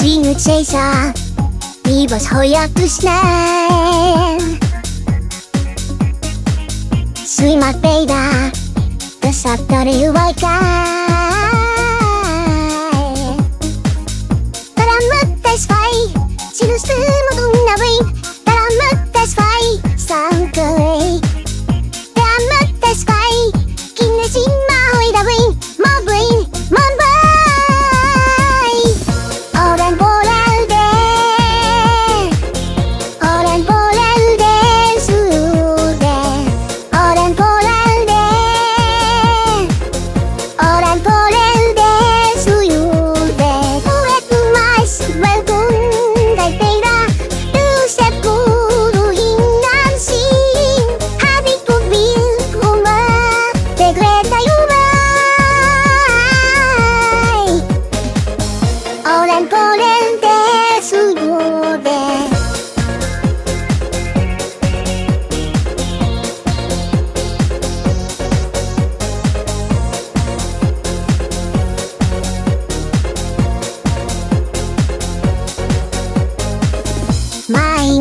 Sinu seisa viibas hoiatusnäär. silmad peida tõstab torjuval käel. tänan mõttes vaid sinust rõõmu tunda võin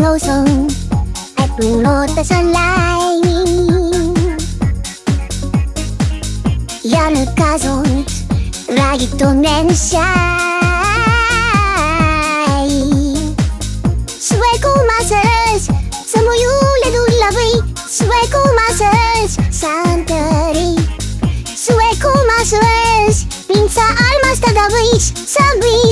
rozą, at bunota sa lain Yanı kazont, ragiton en shy Sueco masaj, sa moju ledu labi Sueco masaj, santari Sueco masaj, minsa almas tadavish, sabi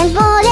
and volley.